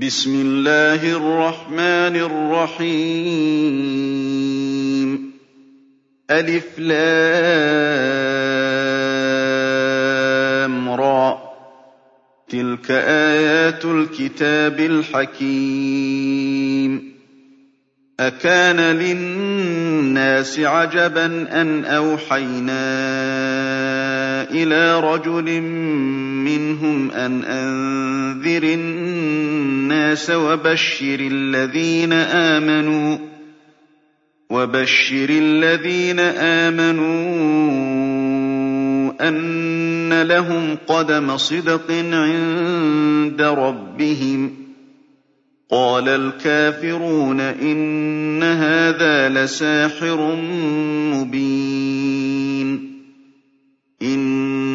بسم الله الرحمن الرحيم. ألف لام را. تلك آيات الكتاب الحكيم. أكان للناس عجبا أن أوحينا إلى رجل منهم أن أنذر الناس وبشر الذين آمنوا وبشر الذين آمنوا أن لهم قدم صدق عند ربهم. قال الكافرون إن هذا لساحر مبين.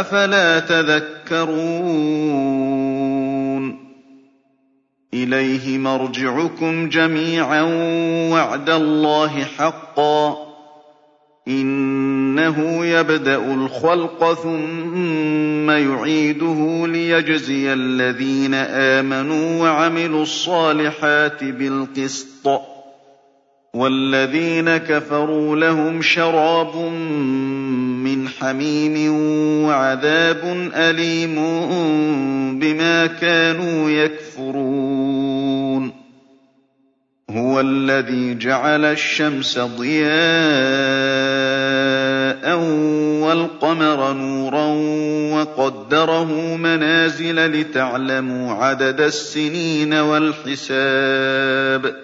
أفلا تذكرون؟ إليه مرجعكم جميعا وعد الله حقا. إنه يبدأ الخلق ثم يعيده ليجزي الذين آمنوا وعملوا الصالحات بالقسط. والذين كفروا لهم شراب من حميم وعذاب أليم بما كانوا يكفرون. هو الذي جعل الشمس ضياء والقمر نورا وقدره منازل لتعلموا عدد السنين والحساب.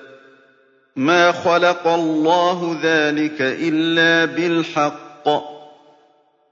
ما خلق الله ذلك إلا بالحق.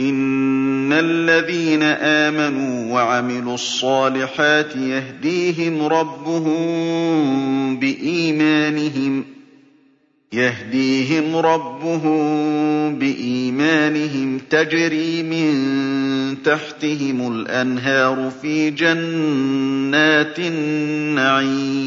إن الذين آمنوا وعملوا الصالحات يهديهم ربهم بإيمانهم يهديهم ربهم بإيمانهم تجري من تحتهم الأنهار في جنات النعيم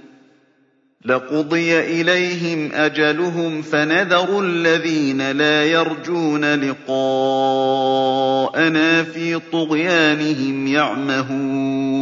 لقضي إليهم أجلهم فنذر الذين لا يرجون لقاءنا في طغيانهم يعمهون.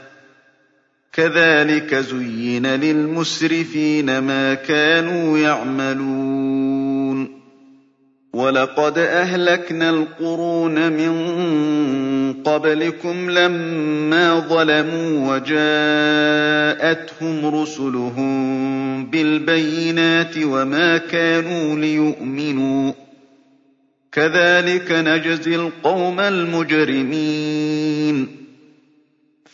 كذلك زين للمسرفين ما كانوا يعملون. وَلَقَدْ أَهْلَكْنَا الْقُرُونَ مِن قَبْلِكُمْ لَمَّا ظَلَمُوا وَجَاءَتْهُمْ رُسُلُهُم بِالْبَيِّنَاتِ وَمَا كَانُوا لِيُؤْمِنُوا ۚ. كَذَٰلِكَ نَجْزِي الْقَوْمَ الْمُجْرِمِينَ.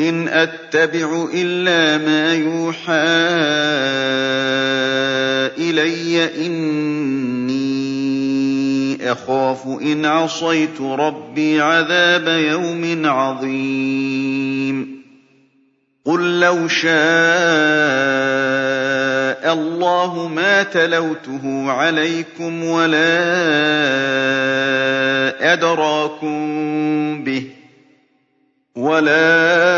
إِنْ أَتَّبِعُ إِلَّا مَا يُوحَىٰ إِلَيَّ ۖ إِنِّي أَخَافُ إِنْ عَصَيْتُ رَبِّي عَذَابَ يَوْمٍ عَظِيمٍ. قُل لَّوْ شَاءَ اللَّهُ مَا تَلَوْتُهُ عَلَيْكُمْ وَلَا أَدْرَاكُم بِهِ وَلَا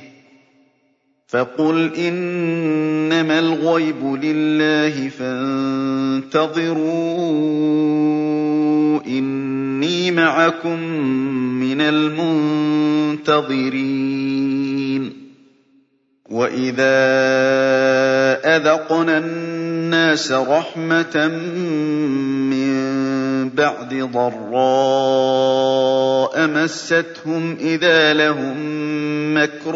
فَقُلْ إِنَّمَا الْغَيْبُ لِلَّهِ فَانتَظِرُوا إِنِّي مَعَكُم مِّنَ الْمُنتَظِرِينَ. وَإِذَا أَذَقْنَا النَّاسَ رَحْمَةً مِّن بَعْدِ ضَرَّاءَ مَسَّتْهُمْ إِذَا لَهُم مَّكْرٌ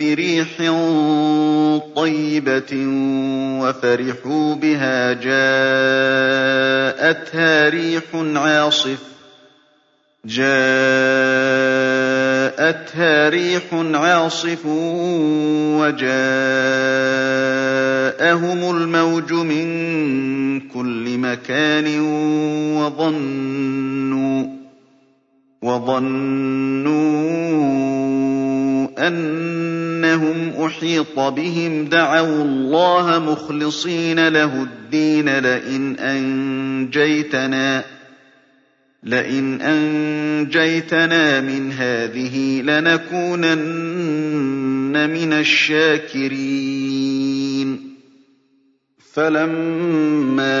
بِرِيحٍ طَيِّبَةٍ وَفَرِحُوا بِهَا جَاءَتْهَا رِيحٌ عَاصِفٌ وَجَاءَهُمُ الْمَوْجُ مِن كُلِّ مَكَانٍ وَظَنُّوا أَنَّهُمْ أُحِيطَ بِهِمْ دَعَوُا اللَّهَ مُخْلِصِينَ لَهُ الدِّينَ لَئِنْ أَنجَيْتَنَا لئن أنجيتنا من هذه لنكونن من الشاكرين. فلما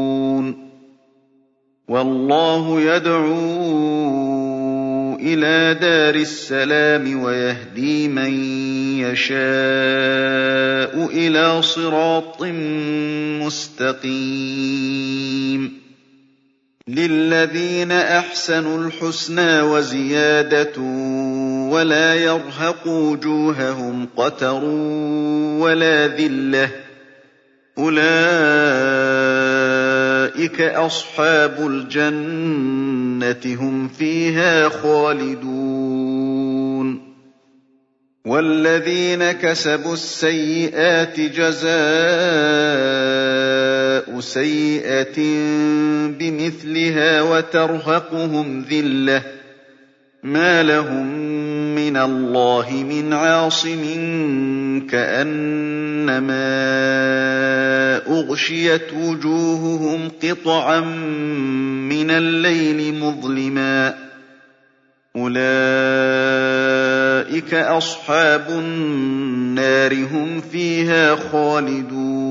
والله يدعو إلى دار السلام ويهدي من يشاء إلى صراط مستقيم. لِلَّذِينَ أَحْسَنُوا الْحُسْنَىٰ وَزِيَادَةٌ وَلَا يَرْهَقُ وُجُوهَهُمْ قَتَرٌ وَلَا ذِلَّةٌ ۚ أُولَٰئِكَ أَصْحَابُ الْجَنَّةِ ۖ هُمْ فِيهَا خَالِدُونَ وَالَّذِينَ كَسَبُوا السَّيِّئَاتِ جَزَاءُ سَيِّئَةٍ بِمِثْلِهَا وَتَرْهَقُهُمْ ذِلَّةٌ ۖ مَّا لَهُم مِّنَ اللَّهِ مِنْ عَاصِمٍ كَأَنَّمَا أُغْشِيَتْ وُجُوهُهُمْ قِطَعًا مِّنَ اللَّيْلِ مُظْلِمًا ۚ. أُولَٰئِكَ أَصْحَابُ النَّارِ ۖ هُمْ فِيهَا خَالِدُونَ.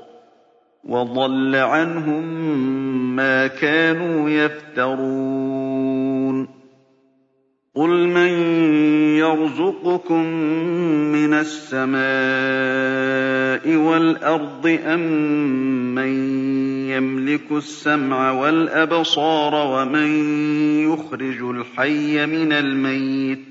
وَضَلَّ عَنْهُم مَّا كَانُوا يَفْتَرُونَ. قُلْ مَن يَرْزُقُكُم مِّنَ السَّمَاءِ وَالْأَرْضِ أَمَّن يَمْلِكُ السَّمْعَ وَالْأَبْصَارَ وَمَن يُخْرِجُ الْحَيَّ مِنَ الْمَيِّتِ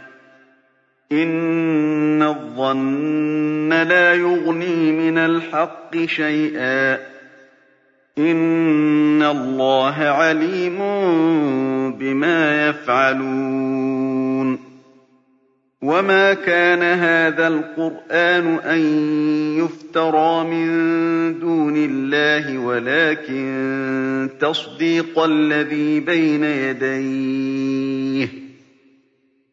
إِنَّ الظَّنَّ لَا يُغْنِي مِنَ الْحَقِّ شَيْئًا ۚ. إِنَّ اللَّهَ عَلِيمٌ بِمَا يَفْعَلُونَ. وَمَا كَانَ هَٰذَا الْقُرْآنُ أَن يُفْتَرَىٰ مِن دُونِ اللَّهِ وَلَٰكِن تَصْدِيقَ الَّذِي بَيْنَ يَدَيْهِ.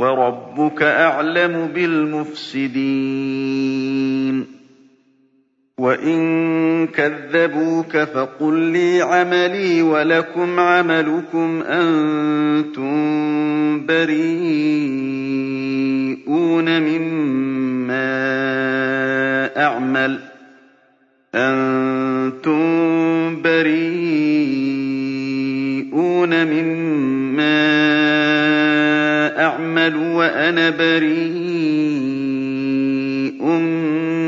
وَرَبُّكَ أَعْلَمُ بِالْمُفْسِدِينَ. وَإِن كَذَّبُوكَ فَقُل لِّي عَمَلِي وَلَكُمْ عَمَلُكُمْ أَنتُم بَرِيئُونَ مِمَّا أَعْمَلُ. أَنتُم بَرِيئُونَ مِمَّا أَعْمَلُ وَأَنَا بَرِيءٌ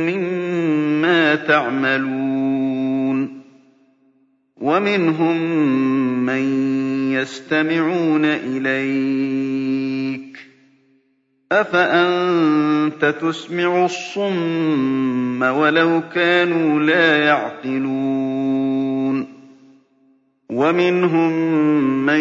مِّمَّا تَعْمَلُونَ. وَمِنْهُم مَّن يَسْتَمِعُونَ إِلَيْكَ ۚ. أَفَأَنتَ تُسْمِعُ الصُّمَّ وَلَوْ كَانُوا لَا يَعْقِلُونَ؟ وَمِنْهُم مَّن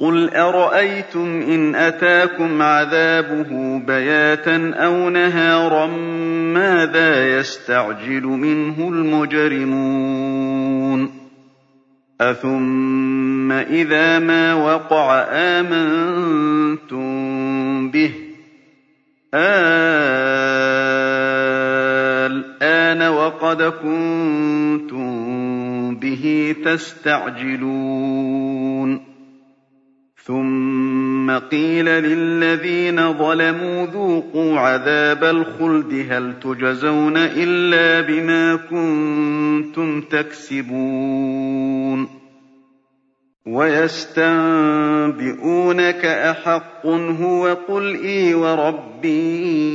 قُلْ أَرَأَيْتُمْ إِنْ أَتَاكُمْ عَذَابُهُ بَيَاتًا أَوْ نَهَارًا مَّاذَا يَسْتَعْجِلُ مِنْهُ الْمُجْرِمُونَ أَثُمَّ إِذَا مَا وَقَعَ آمَنتُم بِهِ ۚ آلْآنَ وَقَدْ كُنتُم بِهِ تَسْتَعْجِلُونَ ثُمَّ قِيلَ لِلَّذِينَ ظَلَمُوا ذُوقُوا عَذَابَ الْخُلْدِ هَلْ تُجْزَوْنَ إِلَّا بِمَا كُنتُمْ تَكْسِبُونَ وَيَسْتَنبِئُونَكَ أَحَقٌّ هُوَ قُلْ إِي وَرَبِّي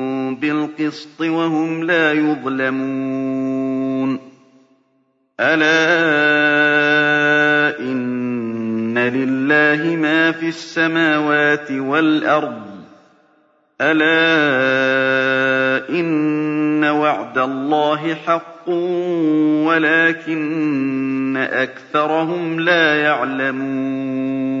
بِالْقِسْطِ وَهُمْ لَا يُظْلَمُونَ. أَلَا إِنَّ لِلَّهِ مَا فِي السَّمَاوَاتِ وَالْأَرْضِ ۗ. أَلَا إِنَّ وَعْدَ اللَّهِ حَقٌّ وَلَٰكِنَّ أَكْثَرَهُمْ لَا يَعْلَمُونَ.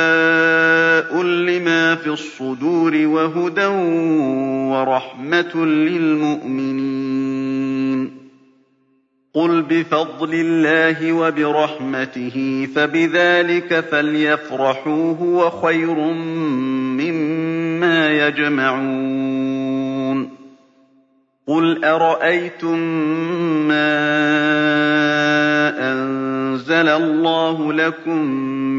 الصُّدُورِ وَهُدًى وَرَحْمَةٌ لِّلْمُؤْمِنِينَ. قُلْ بِفَضْلِ اللَّهِ وَبِرَحْمَتِهِ فَبِذَٰلِكَ فَلْيَفْرَحُوا هُوَ خَيْرٌ مِّمَّا يَجْمَعُونَ. قُلْ أَرَأَيْتُم مَّا أَنزَلَ اللَّهُ لَكُم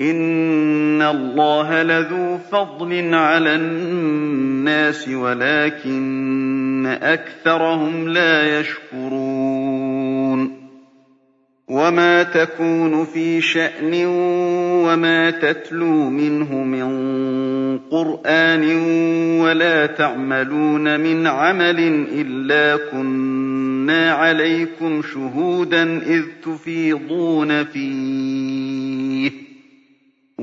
إِنَّ اللَّهَ لَذُو فَضْلٍ عَلَى النَّاسِ وَلَٰكِنَّ أَكْثَرَهُمْ لَا يَشْكُرُونَ وَمَا تَكُونُ فِي شَأْنٍ وَمَا تَتْلُو مِنْهُ مِن قُرْآنٍ وَلَا تَعْمَلُونَ مِنْ عَمَلٍ إِلَّا كُنَّا عَلَيْكُمْ شُهُودًا إِذْ تُفِيضُونَ فِيهِ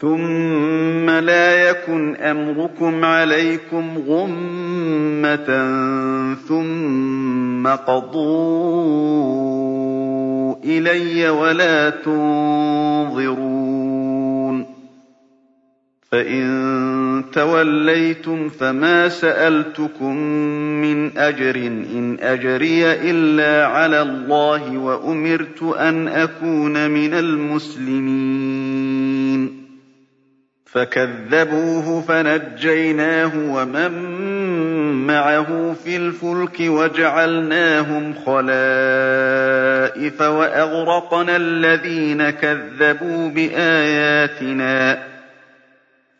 ثُمَّ لَا يَكُنْ أَمْرُكُمْ عَلَيْكُمْ غُمَّةً. ثُمَّ قَضُوا إِلَيَّ وَلَا تُنظِرُونِ. فَإِن تَوَلَّيْتُمْ فَمَا سَأَلْتُكُم مِّنْ أَجْرٍ ۖ إِنْ أَجْرِيَ إِلَّا عَلَى اللَّهِ ۖ وَأُمِرْتُ أَنْ أَكُونَ مِنَ الْمُسْلِمِينَ فَكَذَّبُوهُ فَنَجَّيْنَاهُ وَمَن مَّعَهُ فِي الْفُلْكِ وَجَعَلْنَاهُمْ خَلَائِفَ وَأَغْرَقْنَا الَّذِينَ كَذَّبُوا بِآيَاتِنَا ۖ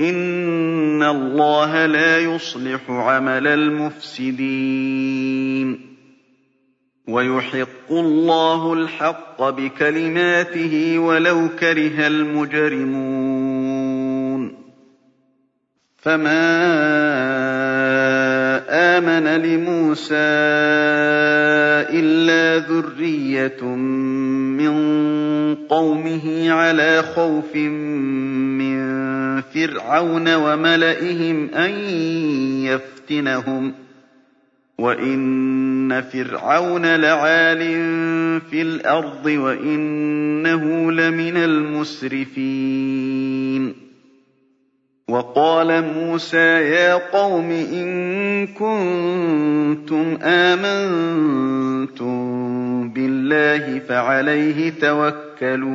إن الله لا يصلح عمل المفسدين ويحق الله الحق بكلماته ولو كره المجرمون فما آمن لموسى إلا ذرية من قومه على خوف من فِرْعَوْنَ وَمَلَئِهِمْ أَن يَفْتِنَهُمْ ۚ وَإِنَّ فِرْعَوْنَ لَعَالٍ فِي الْأَرْضِ وَإِنَّهُ لَمِنَ الْمُسْرِفِينَ. وَقَالَ مُوسَىٰ يَا قَوْمِ إِن كُنتُمْ آمَنتُم بِاللَّهِ فَعَلَيْهِ تَوَكَّلُوا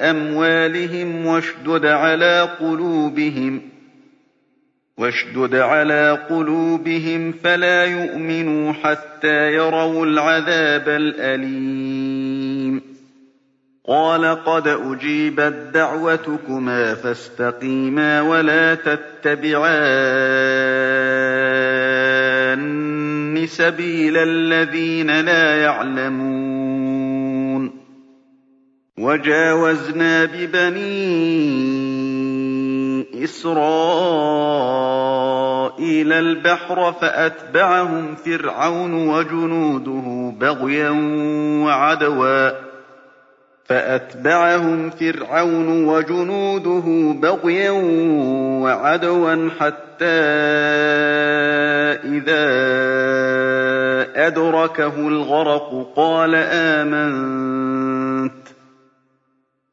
أَمْوَالِهِمْ وَاشْدُدْ عَلَىٰ قُلُوبِهِمْ واشدد على قلوبهم فلا يؤمنوا حتى يروا العذاب الأليم. قال قد أجيبت دعوتكما فاستقيما ولا تتبعان سبيل الذين لا يعلمون. وجاوزنا ببنين إِسْرَائِيلَ الْبَحْرَ فَأَتْبَعَهُمْ فِرْعَوْنُ وَجُنُودُهُ بَغْيًا وَعَدْوًا. فَأَتْبَعَهُمْ فِرْعَوْنُ وَجُنُودُهُ بَغْيًا وَعَدْوًا حَتَّىٰ إِذَا أَدْرَكَهُ الْغَرَقُ قَالَ آمَنتُ.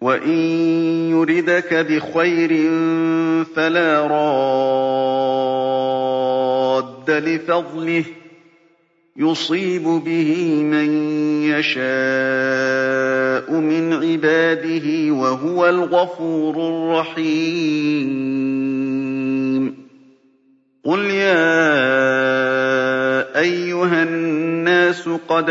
وإن يردك بخير فلا راد لفضله يصيب به من يشاء من عباده وهو الغفور الرحيم قل يا أيها الناس قد